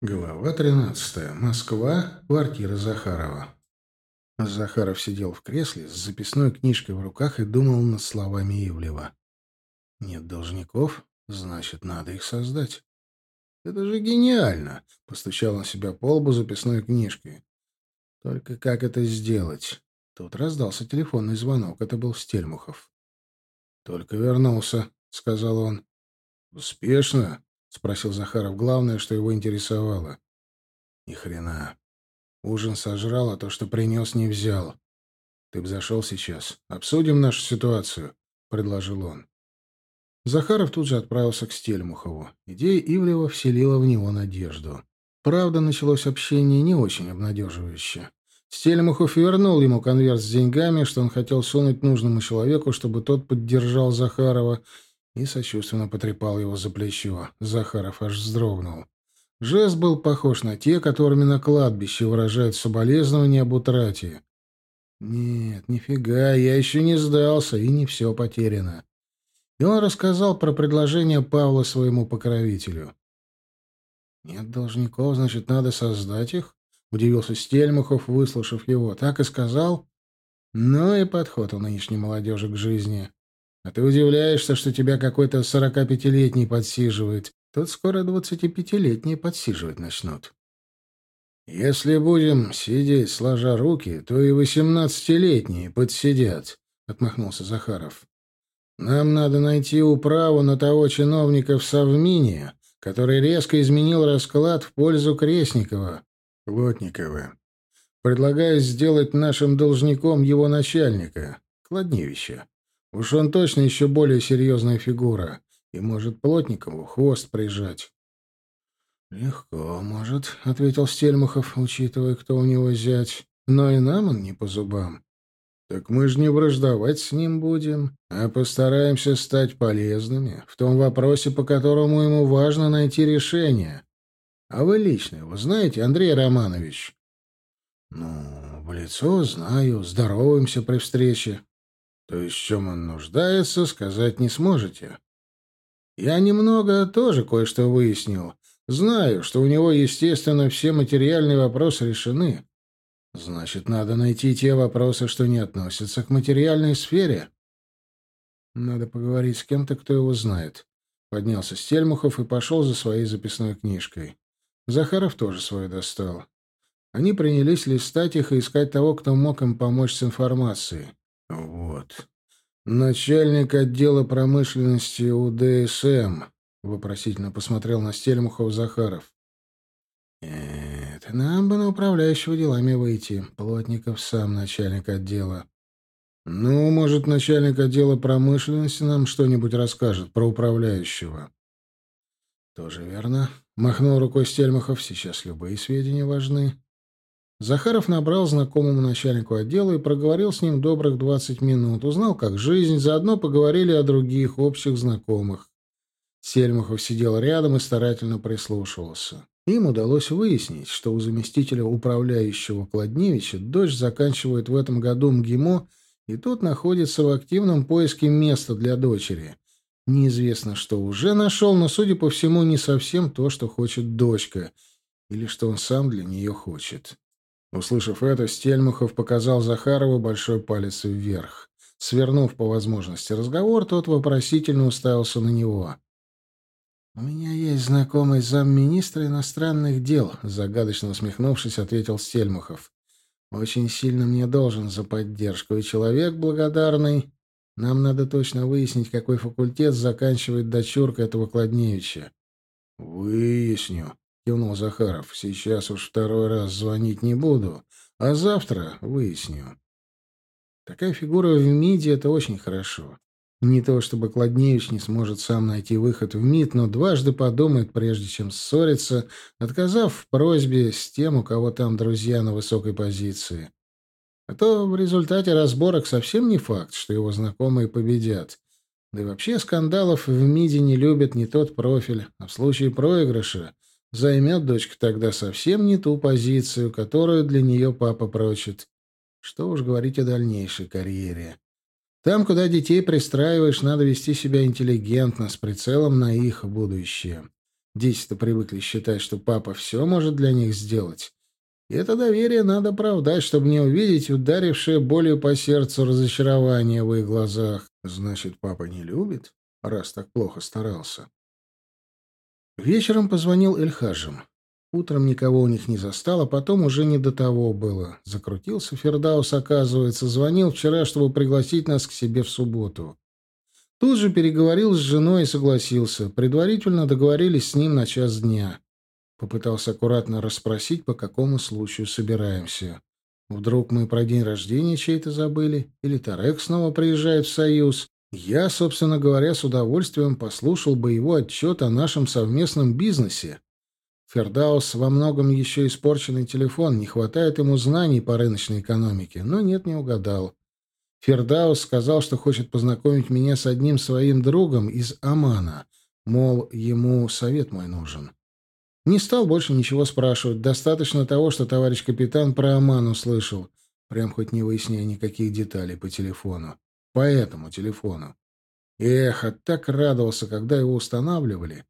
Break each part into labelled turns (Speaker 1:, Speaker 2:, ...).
Speaker 1: Глава 13. Москва. Квартира Захарова. Захаров сидел в кресле с записной книжкой в руках и думал над словами Ивлева. «Нет должников, значит, надо их создать». «Это же гениально!» — постучал он себя по лбу записной книжкой. «Только как это сделать?» Тут раздался телефонный звонок. Это был Стельмухов. «Только вернулся», — сказал он. «Успешно?» — спросил Захаров главное, что его интересовало. «Ни хрена. Ужин сожрал, а то, что принес, не взял. Ты бы зашел сейчас. Обсудим нашу ситуацию», — предложил он. Захаров тут же отправился к Стельмухову. Идея Ивлева вселила в него надежду. Правда, началось общение не очень обнадеживающе. Стельмухов вернул ему конверт с деньгами, что он хотел сунуть нужному человеку, чтобы тот поддержал Захарова, и сочувственно потрепал его за плечо. Захаров аж вздрогнул. Жест был похож на те, которыми на кладбище выражают соболезнования об утрате. «Нет, нифига, я еще не сдался, и не все потеряно». И он рассказал про предложение Павла своему покровителю. «Нет должников, значит, надо создать их?» — удивился Стельмахов, выслушав его. «Так и сказал?» «Ну и подход у нынешней молодежи к жизни. А ты удивляешься, что тебя какой-то сорокапятилетний подсиживает. Тут скоро двадцатипятилетние подсиживать начнут. Если будем сидеть сложа руки, то и восемнадцатилетние подсидят, — отмахнулся Захаров. Нам надо найти управу на того чиновника в Совмине, который резко изменил расклад в пользу Крестникова, Плотникова. Предлагаю сделать нашим должником его начальника, Кладневича. Уж он точно еще более серьезная фигура и может Плотникову хвост прижать. «Легко, может», — ответил Стельмахов, учитывая, кто у него зять. «Но и нам он не по зубам. Так мы же не враждовать с ним будем, а постараемся стать полезными в том вопросе, по которому ему важно найти решение. А вы лично его знаете, Андрей Романович?» «Ну, в лицо знаю, здороваемся при встрече», то есть в чем он нуждается, сказать не сможете. Я немного тоже кое-что выяснил. Знаю, что у него, естественно, все материальные вопросы решены. Значит, надо найти те вопросы, что не относятся к материальной сфере. Надо поговорить с кем-то, кто его знает. Поднялся Стельмухов и пошел за своей записной книжкой. Захаров тоже свою достал. Они принялись листать их и искать того, кто мог им помочь с информацией. Вот. Начальник отдела промышленности УДСМ вопросительно посмотрел на Стельмухов Захаров. Нет, нам бы на управляющего делами выйти. Плотников сам начальник отдела. Ну, может, начальник отдела промышленности нам что-нибудь расскажет про управляющего. Тоже верно. Махнул рукой Стельмахов. Сейчас любые сведения важны. Захаров набрал знакомому начальнику отдела и проговорил с ним добрых двадцать минут. Узнал, как жизнь, заодно поговорили о других общих знакомых. Сельмахов сидел рядом и старательно прислушивался. Им удалось выяснить, что у заместителя управляющего Кладневича дочь заканчивает в этом году МГИМО, и тот находится в активном поиске места для дочери. Неизвестно, что уже нашел, но, судя по всему, не совсем то, что хочет дочка, или что он сам для нее хочет. Услышав это, Стельмахов показал Захарову большой палец вверх. Свернув по возможности разговор, тот вопросительно уставился на него. «У меня есть знакомый замминистра иностранных дел», — загадочно усмехнувшись, ответил Стельмахов. «Очень сильно мне должен за поддержку, и человек благодарный. Нам надо точно выяснить, какой факультет заканчивает дочурка этого Кладневича». «Выясню», кивнул Захаров. Сейчас уж второй раз звонить не буду, а завтра выясню. Такая фигура в МИДе — это очень хорошо. Не то чтобы Кладневич не сможет сам найти выход в МИД, но дважды подумает, прежде чем ссориться, отказав в просьбе с тем, у кого там друзья на высокой позиции. А то в результате разборок совсем не факт, что его знакомые победят. Да и вообще скандалов в МИДе не любят не тот профиль, а в случае проигрыша Займет дочка тогда совсем не ту позицию, которую для нее папа прочит. Что уж говорить о дальнейшей карьере. Там, куда детей пристраиваешь, надо вести себя интеллигентно, с прицелом на их будущее. Дети-то привыкли считать, что папа все может для них сделать. И это доверие надо оправдать, чтобы не увидеть ударившее болью по сердцу разочарование в их глазах. Значит, папа не любит, раз так плохо старался. Вечером позвонил Эльхажем. Утром никого у них не застал, а потом уже не до того было. Закрутился Фердаус, оказывается, звонил вчера, чтобы пригласить нас к себе в субботу. Тут же переговорил с женой и согласился. Предварительно договорились с ним на час дня. Попытался аккуратно расспросить, по какому случаю собираемся. Вдруг мы про день рождения чей-то забыли? Или Тарек снова приезжает в Союз? Я, собственно говоря, с удовольствием послушал бы его отчет о нашем совместном бизнесе. Фердаус во многом еще испорченный телефон, не хватает ему знаний по рыночной экономике, но нет, не угадал. Фердаус сказал, что хочет познакомить меня с одним своим другом из Амана, мол, ему совет мой нужен. Не стал больше ничего спрашивать, достаточно того, что товарищ капитан про Аман услышал, прям хоть не выясняя никаких деталей по телефону. По этому телефону. Эх, а так радовался, когда его устанавливали.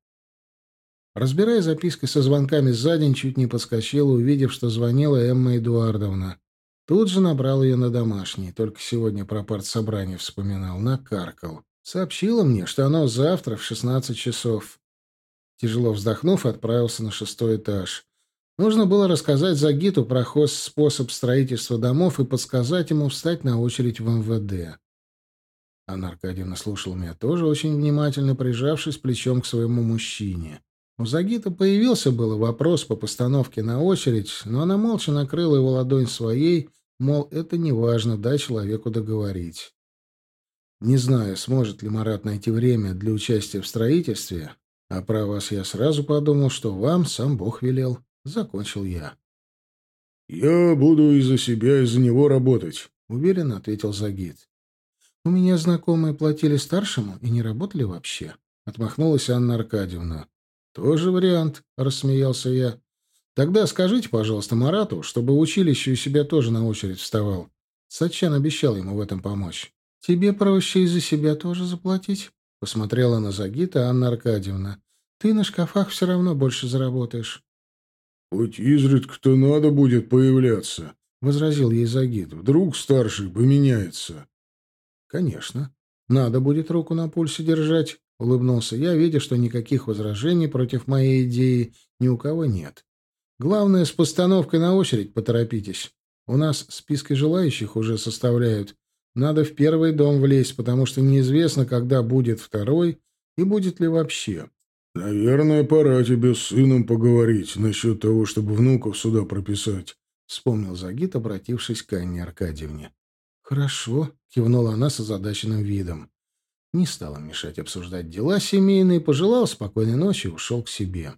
Speaker 1: Разбирая записки со звонками за день, чуть не подскочил, увидев, что звонила Эмма Эдуардовна. Тут же набрал ее на домашний, только сегодня про партсобрание вспоминал, накаркал. Сообщила мне, что оно завтра в шестнадцать часов. Тяжело вздохнув, отправился на шестой этаж. Нужно было рассказать Загиту про хоз способ строительства домов и подсказать ему встать на очередь в МВД. Анна Аркадьевна слушала меня тоже очень внимательно, прижавшись плечом к своему мужчине. У Загита появился было вопрос по постановке на очередь, но она молча накрыла его ладонь своей Мол, это не важно, дай человеку договорить. Не знаю, сможет ли Марат найти время для участия в строительстве, а про вас я сразу подумал, что вам сам Бог велел. Закончил я. «Я буду из-за себя, из-за него работать», — уверенно ответил Загид. «У меня знакомые платили старшему и не работали вообще», — отмахнулась Анна Аркадьевна. «Тоже вариант», — рассмеялся я. Тогда скажите, пожалуйста, Марату, чтобы училище у себя тоже на очередь вставал. Сачан обещал ему в этом помочь. Тебе проще из-за себя тоже заплатить? Посмотрела на Загита Анна Аркадьевна. Ты на шкафах все равно больше заработаешь. Хоть изредка-то надо будет появляться, возразил ей Загид. Вдруг старший поменяется. Конечно. Надо будет руку на пульсе держать, улыбнулся я, видя, что никаких возражений против моей идеи ни у кого нет. Главное, с постановкой на очередь поторопитесь. У нас списки желающих уже составляют. Надо в первый дом влезть, потому что неизвестно, когда будет второй и будет ли вообще. «Наверное, пора тебе с сыном поговорить насчет того, чтобы внуков сюда прописать», — вспомнил Загид, обратившись к Анне Аркадьевне. «Хорошо», — кивнула она с озадаченным видом. Не стала мешать обсуждать дела семейные, пожелал спокойной ночи и ушел к себе.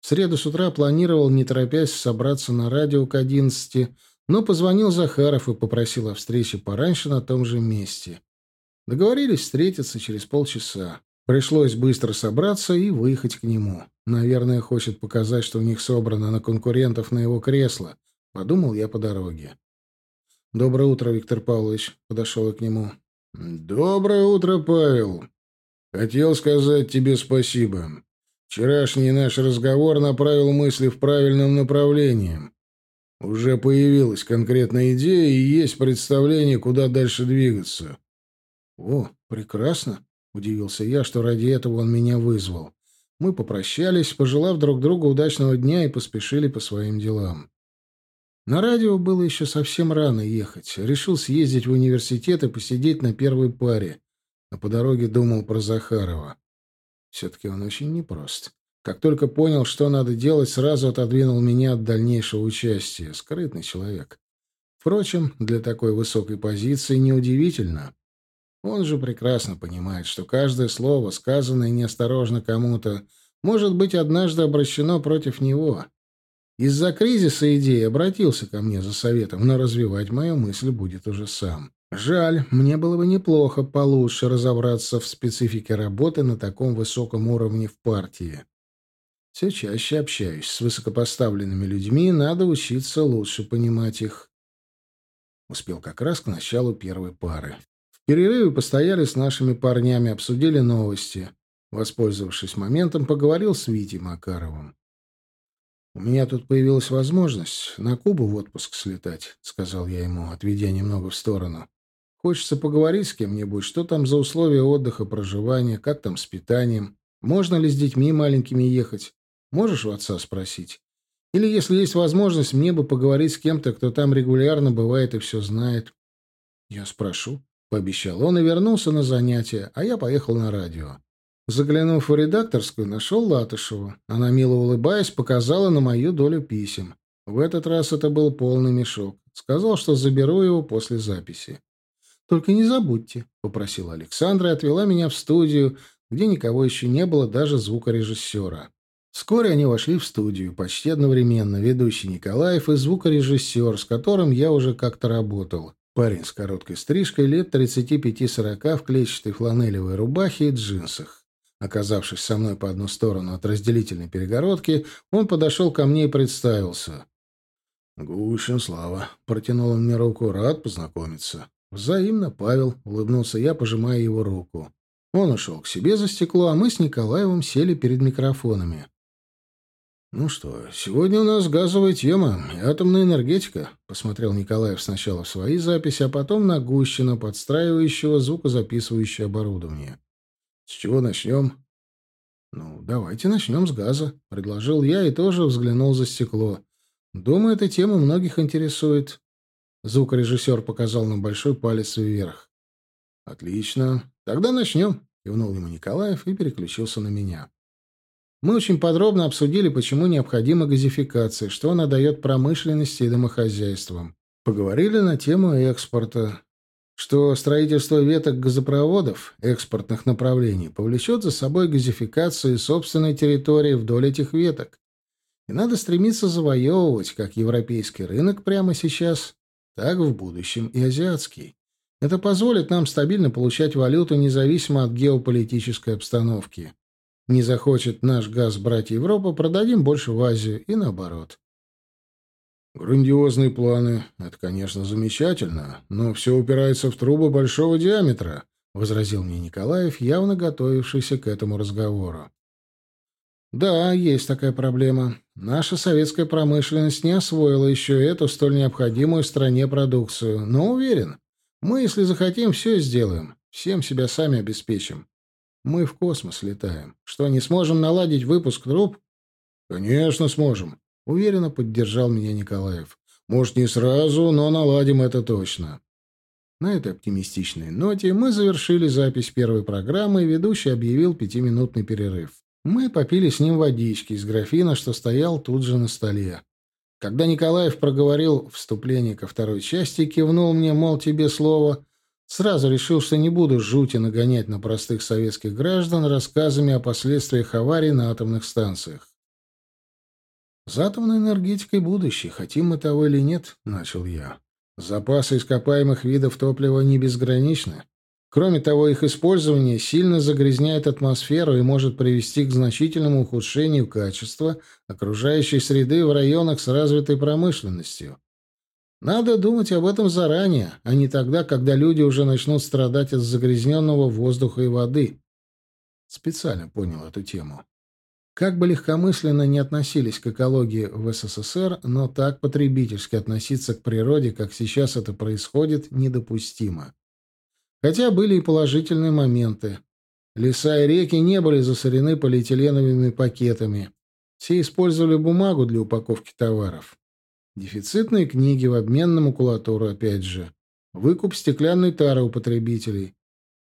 Speaker 1: В среду с утра планировал, не торопясь, собраться на радио к одиннадцати, но позвонил Захаров и попросил о встрече пораньше на том же месте. Договорились встретиться через полчаса. Пришлось быстро собраться и выехать к нему. Наверное, хочет показать, что у них собрано на конкурентов на его кресло. Подумал я по дороге. «Доброе утро, Виктор Павлович», — подошел я к нему. «Доброе утро, Павел. Хотел сказать тебе спасибо. Вчерашний наш разговор направил мысли в правильном направлении. Уже появилась конкретная идея и есть представление, куда дальше двигаться. О, прекрасно, удивился я, что ради этого он меня вызвал. Мы попрощались, пожелав друг другу удачного дня и поспешили по своим делам. На радио было еще совсем рано ехать. Решил съездить в университет и посидеть на первой паре, а по дороге думал про Захарова. Все-таки он очень непрост. Как только понял, что надо делать, сразу отодвинул меня от дальнейшего участия. Скрытный человек. Впрочем, для такой высокой позиции неудивительно. Он же прекрасно понимает, что каждое слово, сказанное неосторожно кому-то, может быть однажды обращено против него. Из-за кризиса идеи обратился ко мне за советом, но развивать мою мысль будет уже сам. Жаль, мне было бы неплохо получше разобраться в специфике работы на таком высоком уровне в партии. Все чаще общаюсь с высокопоставленными людьми, надо учиться лучше понимать их. Успел как раз к началу первой пары. В перерыве постояли с нашими парнями, обсудили новости. Воспользовавшись моментом, поговорил с Витей Макаровым. «У меня тут появилась возможность на Кубу в отпуск слетать», — сказал я ему, отведя немного в сторону. «Хочется поговорить с кем-нибудь, что там за условия отдыха, проживания, как там с питанием, можно ли с детьми маленькими ехать. Можешь у отца спросить? Или, если есть возможность, мне бы поговорить с кем-то, кто там регулярно бывает и все знает». «Я спрошу», — пообещал он и вернулся на занятия, а я поехал на радио. Заглянув в редакторскую, нашел Латышеву. Она, мило улыбаясь, показала на мою долю писем. В этот раз это был полный мешок. Сказал, что заберу его после записи. «Только не забудьте», — попросила Александра и отвела меня в студию, где никого еще не было, даже звукорежиссера. Вскоре они вошли в студию, почти одновременно, ведущий Николаев и звукорежиссер, с которым я уже как-то работал. Парень с короткой стрижкой, лет 35-40, в клетчатой фланелевой рубахе и джинсах. Оказавшись со мной по одну сторону от разделительной перегородки, он подошел ко мне и представился. «Гущин Слава», — протянул он мне руку, — «рад познакомиться». «Взаимно, Павел», — улыбнулся я, пожимая его руку. Он ушел к себе за стекло, а мы с Николаевым сели перед микрофонами. «Ну что, сегодня у нас газовая тема и атомная энергетика», — посмотрел Николаев сначала в свои записи, а потом на Гущина, подстраивающего звукозаписывающее оборудование. С чего начнем? Ну, давайте начнем с газа, предложил я и тоже взглянул за стекло. Думаю, эта тема многих интересует. Звукорежиссер показал нам большой палец вверх. Отлично. Тогда начнем, кивнул ему Николаев и переключился на меня. Мы очень подробно обсудили, почему необходима газификация, что она дает промышленности и домохозяйствам. Поговорили на тему экспорта, что строительство веток газопроводов экспортных направлений повлечет за собой газификацию собственной территории вдоль этих веток. И надо стремиться завоевывать как европейский рынок прямо сейчас, так в будущем и азиатский. Это позволит нам стабильно получать валюту независимо от геополитической обстановки. Не захочет наш газ брать Европа, продадим больше в Азию и наоборот. Грандиозные планы — это, конечно, замечательно, но все упирается в трубы большого диаметра, — возразил мне Николаев, явно готовившийся к этому разговору. Да, есть такая проблема. Наша советская промышленность не освоила еще эту столь необходимую стране продукцию, но уверен, мы, если захотим, все сделаем, всем себя сами обеспечим. Мы в космос летаем. Что, не сможем наладить выпуск труб? Конечно, сможем. Уверенно поддержал меня Николаев. Может, не сразу, но наладим это точно. На этой оптимистичной ноте мы завершили запись первой программы, и ведущий объявил пятиминутный перерыв. Мы попили с ним водички из графина, что стоял тут же на столе. Когда Николаев проговорил вступление ко второй части кивнул мне, мол, тебе слово, сразу решил, что не буду жути нагонять на простых советских граждан рассказами о последствиях аварий на атомных станциях. «За атомной энергетикой будущее, хотим мы того или нет», — начал я. «Запасы ископаемых видов топлива не безграничны. Кроме того, их использование сильно загрязняет атмосферу и может привести к значительному ухудшению качества окружающей среды в районах с развитой промышленностью. Надо думать об этом заранее, а не тогда, когда люди уже начнут страдать от загрязненного воздуха и воды. Специально понял эту тему. Как бы легкомысленно не относились к экологии в СССР, но так потребительски относиться к природе, как сейчас это происходит, недопустимо. Хотя были и положительные моменты. Леса и реки не были засорены полиэтиленовыми пакетами. Все использовали бумагу для упаковки товаров. Дефицитные книги в обмен на макулатуру, опять же. Выкуп стеклянной тары у потребителей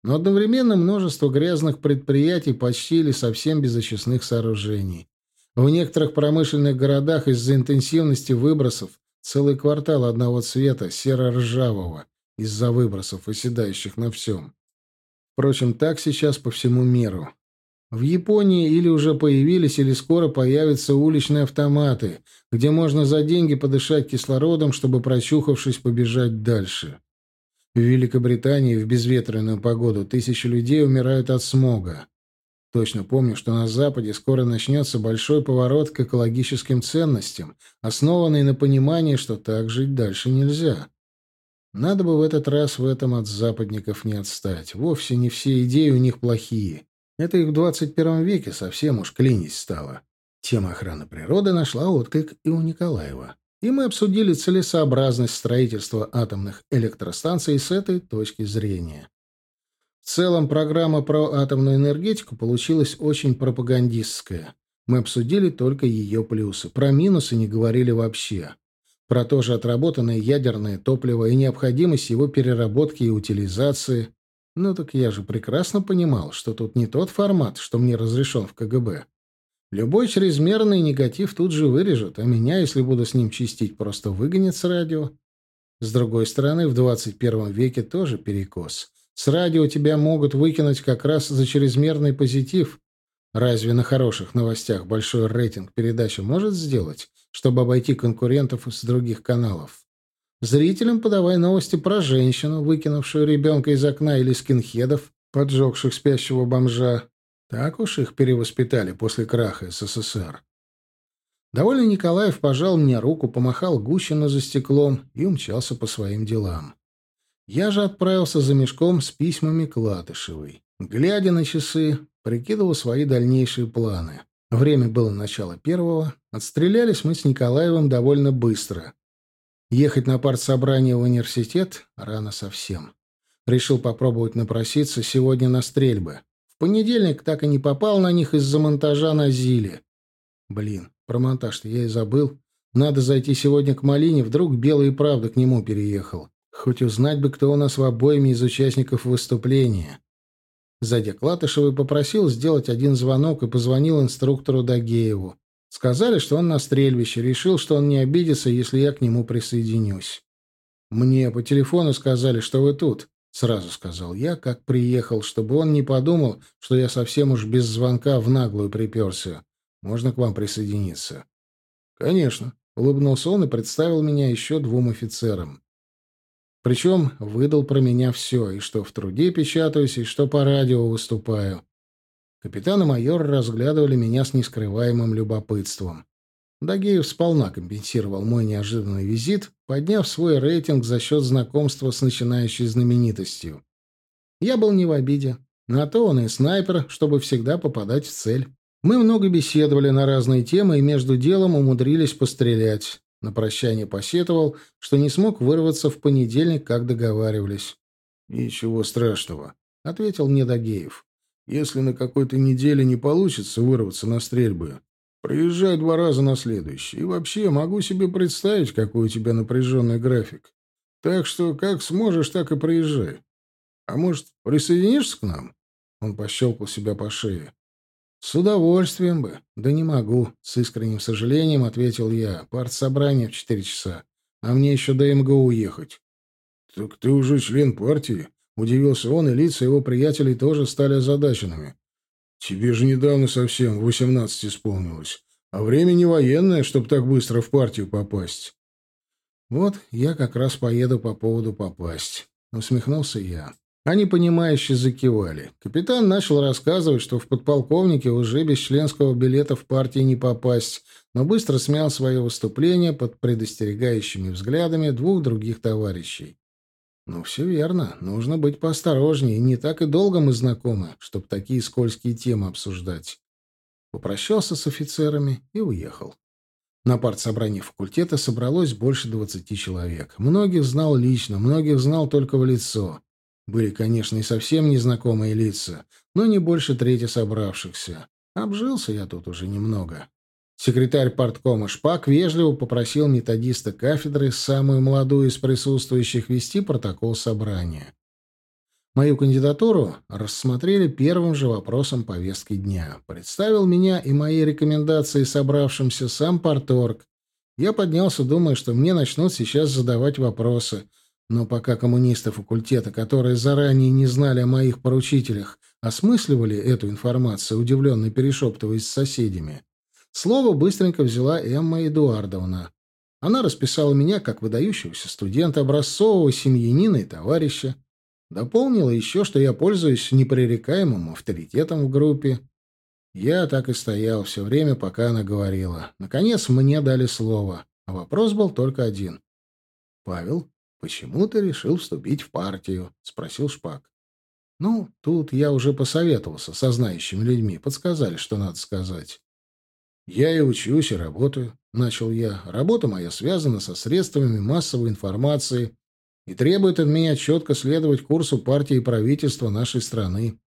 Speaker 1: но одновременно множество грязных предприятий почти или совсем без очистных сооружений. В некоторых промышленных городах из-за интенсивности выбросов целый квартал одного цвета, серо-ржавого, из-за выбросов, оседающих на всем. Впрочем, так сейчас по всему миру. В Японии или уже появились, или скоро появятся уличные автоматы, где можно за деньги подышать кислородом, чтобы, прочухавшись, побежать дальше. В Великобритании в безветренную погоду тысячи людей умирают от смога. Точно помню, что на Западе скоро начнется большой поворот к экологическим ценностям, основанный на понимании, что так жить дальше нельзя. Надо бы в этот раз в этом от западников не отстать. Вовсе не все идеи у них плохие. Это и в 21 веке совсем уж клинить стало. Тема охраны природы нашла отклик и у Николаева. И мы обсудили целесообразность строительства атомных электростанций с этой точки зрения. В целом, программа про атомную энергетику получилась очень пропагандистская. Мы обсудили только ее плюсы. Про минусы не говорили вообще. Про то же отработанное ядерное топливо и необходимость его переработки и утилизации. Ну так я же прекрасно понимал, что тут не тот формат, что мне разрешен в КГБ. Любой чрезмерный негатив тут же вырежут, а меня, если буду с ним чистить, просто выгонят с радио. С другой стороны, в 21 веке тоже перекос. С радио тебя могут выкинуть как раз за чрезмерный позитив. Разве на хороших новостях большой рейтинг передача может сделать, чтобы обойти конкурентов из других каналов? Зрителям подавай новости про женщину, выкинувшую ребенка из окна, или скинхедов, поджегших спящего бомжа. Так уж их перевоспитали после краха СССР. Довольно Николаев пожал мне руку, помахал Гущину за стеклом и умчался по своим делам. Я же отправился за мешком с письмами к Латышевой. Глядя на часы, прикидывал свои дальнейшие планы. Время было начало первого. Отстрелялись мы с Николаевым довольно быстро. Ехать на партсобрание в университет рано совсем. Решил попробовать напроситься сегодня на стрельбы. В понедельник так и не попал на них из-за монтажа на Зиле. Блин, про монтаж-то я и забыл. Надо зайти сегодня к Малине, вдруг Белый правда к нему переехал. Хоть узнать бы, кто у нас в обоими из участников выступления. Зайдя к Латышевой, попросил сделать один звонок и позвонил инструктору Дагееву. Сказали, что он на стрельбище, решил, что он не обидится, если я к нему присоединюсь. «Мне по телефону сказали, что вы тут», — сразу сказал я, как приехал, чтобы он не подумал, что я совсем уж без звонка в наглую приперся. «Можно к вам присоединиться?» «Конечно», — улыбнулся он и представил меня еще двум офицерам. Причем выдал про меня все, и что в труде печатаюсь, и что по радио выступаю. Капитан и майор разглядывали меня с нескрываемым любопытством. Дагеев сполна компенсировал мой неожиданный визит, подняв свой рейтинг за счет знакомства с начинающей знаменитостью. Я был не в обиде. На то он и снайпер, чтобы всегда попадать в цель. Мы много беседовали на разные темы и между делом умудрились пострелять. На прощание посетовал, что не смог вырваться в понедельник, как договаривались. «Ничего страшного», — ответил мне Дагеев. «Если на какой-то неделе не получится вырваться на стрельбы, приезжай два раза на следующий. И вообще, могу себе представить, какой у тебя напряженный график. Так что как сможешь, так и приезжай. А может, присоединишься к нам?» Он пощелкал себя по шее. «С удовольствием бы. Да не могу», — с искренним сожалением ответил я. «Партсобрание в четыре часа. А мне еще до МГУ уехать». «Так ты уже член партии?» — удивился он, и лица его приятелей тоже стали озадаченными. «Тебе же недавно совсем восемнадцать исполнилось. А время не военное, чтобы так быстро в партию попасть». «Вот я как раз поеду по поводу попасть», — усмехнулся я. Они, понимающе закивали. Капитан начал рассказывать, что в подполковнике уже без членского билета в партии не попасть, но быстро смял свое выступление под предостерегающими взглядами двух других товарищей. «Ну, все верно. Нужно быть поосторожнее. Не так и долго мы знакомы, чтобы такие скользкие темы обсуждать». Попрощался с офицерами и уехал. На партсобрании факультета собралось больше двадцати человек. Многих знал лично, многих знал только в лицо. Были, конечно, и совсем незнакомые лица, но не больше трети собравшихся. Обжился я тут уже немного. Секретарь парткома Шпак вежливо попросил методиста кафедры, самую молодую из присутствующих, вести протокол собрания. Мою кандидатуру рассмотрели первым же вопросом повестки дня. Представил меня и мои рекомендации собравшимся сам парторг. Я поднялся, думая, что мне начнут сейчас задавать вопросы — но пока коммунисты факультета, которые заранее не знали о моих поручителях, осмысливали эту информацию, удивленно перешептываясь с соседями, слово быстренько взяла Эмма Эдуардовна. Она расписала меня как выдающегося студента, образцового семьянина и товарища. Дополнила еще, что я пользуюсь непререкаемым авторитетом в группе. Я так и стоял все время, пока она говорила. Наконец мне дали слово, а вопрос был только один. «Павел, «Почему ты решил вступить в партию?» — спросил Шпак. Ну, тут я уже посоветовался со знающими людьми, подсказали, что надо сказать. «Я и учусь, и работаю», — начал я. «Работа моя связана со средствами массовой информации и требует от меня четко следовать курсу партии и правительства нашей страны.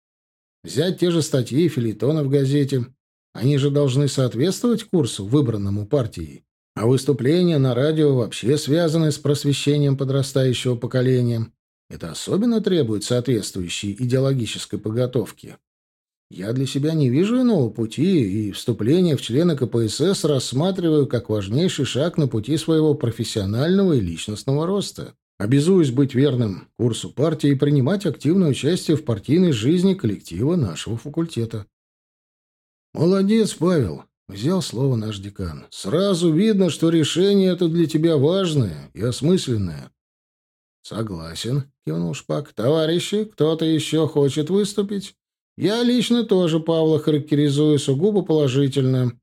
Speaker 1: Взять те же статьи и филитоны в газете. Они же должны соответствовать курсу, выбранному партией. А выступления на радио вообще связаны с просвещением подрастающего поколения. Это особенно требует соответствующей идеологической подготовки. Я для себя не вижу иного пути, и вступление в члены КПСС рассматриваю как важнейший шаг на пути своего профессионального и личностного роста. Обязуюсь быть верным курсу партии и принимать активное участие в партийной жизни коллектива нашего факультета. «Молодец, Павел!» — взял слово наш декан. «Сразу видно, что решение это для тебя важное и осмысленное». «Согласен», — кивнул Шпак. «Товарищи, кто-то еще хочет выступить?» Я лично тоже Павла характеризую сугубо положительно.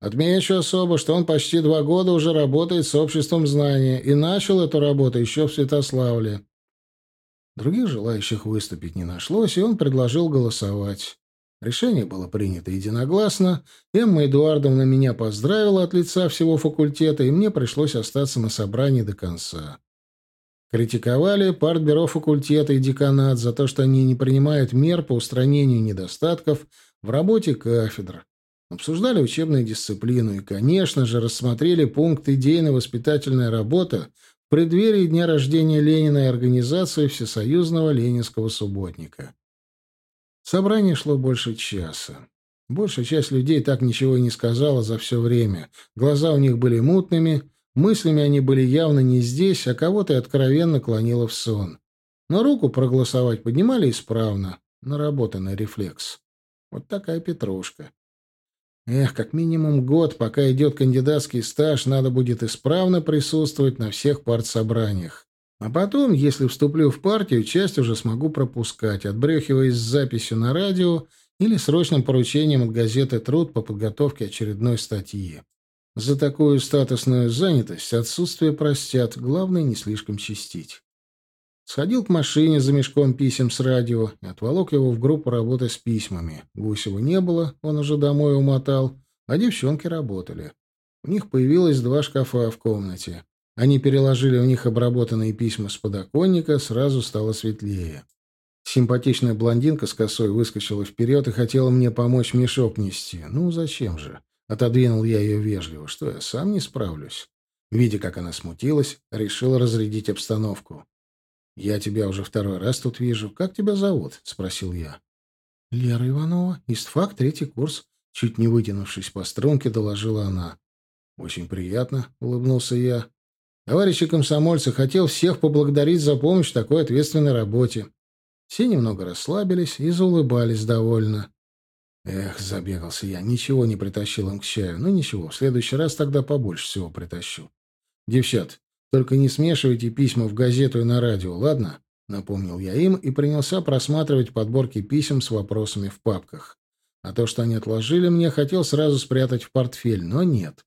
Speaker 1: Отмечу особо, что он почти два года уже работает с обществом знания и начал эту работу еще в Святославле. Других желающих выступить не нашлось, и он предложил голосовать. Решение было принято единогласно. Эмма Эдуардовна меня поздравила от лица всего факультета, и мне пришлось остаться на собрании до конца. Критиковали партбюро факультета и деканат за то, что они не принимают мер по устранению недостатков в работе кафедр. Обсуждали учебную дисциплину и, конечно же, рассмотрели пункт идейно-воспитательная работа в преддверии дня рождения Ленина и организации Всесоюзного Ленинского субботника. Собрание шло больше часа. Большая часть людей так ничего и не сказала за все время. Глаза у них были мутными — Мыслями они были явно не здесь, а кого-то и откровенно клонило в сон. Но руку проголосовать поднимали исправно. Наработанный рефлекс. Вот такая петрушка. Эх, как минимум год, пока идет кандидатский стаж, надо будет исправно присутствовать на всех партсобраниях. А потом, если вступлю в партию, часть уже смогу пропускать, отбрехиваясь с записью на радио или срочным поручением от газеты «Труд» по подготовке очередной статьи. За такую статусную занятость отсутствие простят, главное не слишком чистить. Сходил к машине за мешком писем с радио и отволок его в группу работы с письмами. Гусева не было, он уже домой умотал, а девчонки работали. У них появилось два шкафа в комнате. Они переложили в них обработанные письма с подоконника, сразу стало светлее. Симпатичная блондинка с косой выскочила вперед и хотела мне помочь мешок нести. Ну, зачем же? Отодвинул я ее вежливо. Что, я сам не справлюсь? Видя, как она смутилась, решил разрядить обстановку. «Я тебя уже второй раз тут вижу. Как тебя зовут?» — спросил я. «Лера Иванова. Истфак, третий курс». Чуть не вытянувшись по струнке, доложила она. «Очень приятно», — улыбнулся я. «Товарищи комсомольцы, хотел всех поблагодарить за помощь в такой ответственной работе». Все немного расслабились и заулыбались довольно. Эх, забегался я, ничего не притащил им к чаю. Ну ничего, в следующий раз тогда побольше всего притащу. Девчат, только не смешивайте письма в газету и на радио, ладно? Напомнил я им и принялся просматривать подборки писем с вопросами в папках. А то, что они отложили мне, хотел сразу спрятать в портфель, но нет.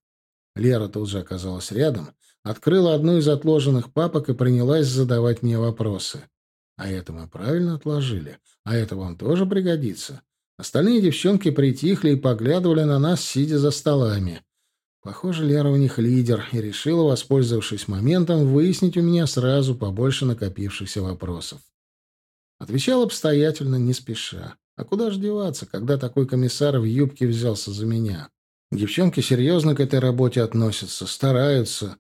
Speaker 1: Лера тут же оказалась рядом, открыла одну из отложенных папок и принялась задавать мне вопросы. А это мы правильно отложили? А это вам тоже пригодится? Остальные девчонки притихли и поглядывали на нас, сидя за столами. Похоже, Лера у них лидер и решила, воспользовавшись моментом, выяснить у меня сразу побольше накопившихся вопросов. Отвечал обстоятельно, не спеша. А куда же деваться, когда такой комиссар в юбке взялся за меня? Девчонки серьезно к этой работе относятся, стараются.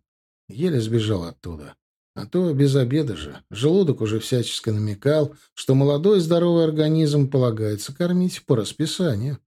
Speaker 1: Еле сбежал оттуда. А то без обеда же. Желудок уже всячески намекал, что молодой здоровый организм полагается кормить по расписанию.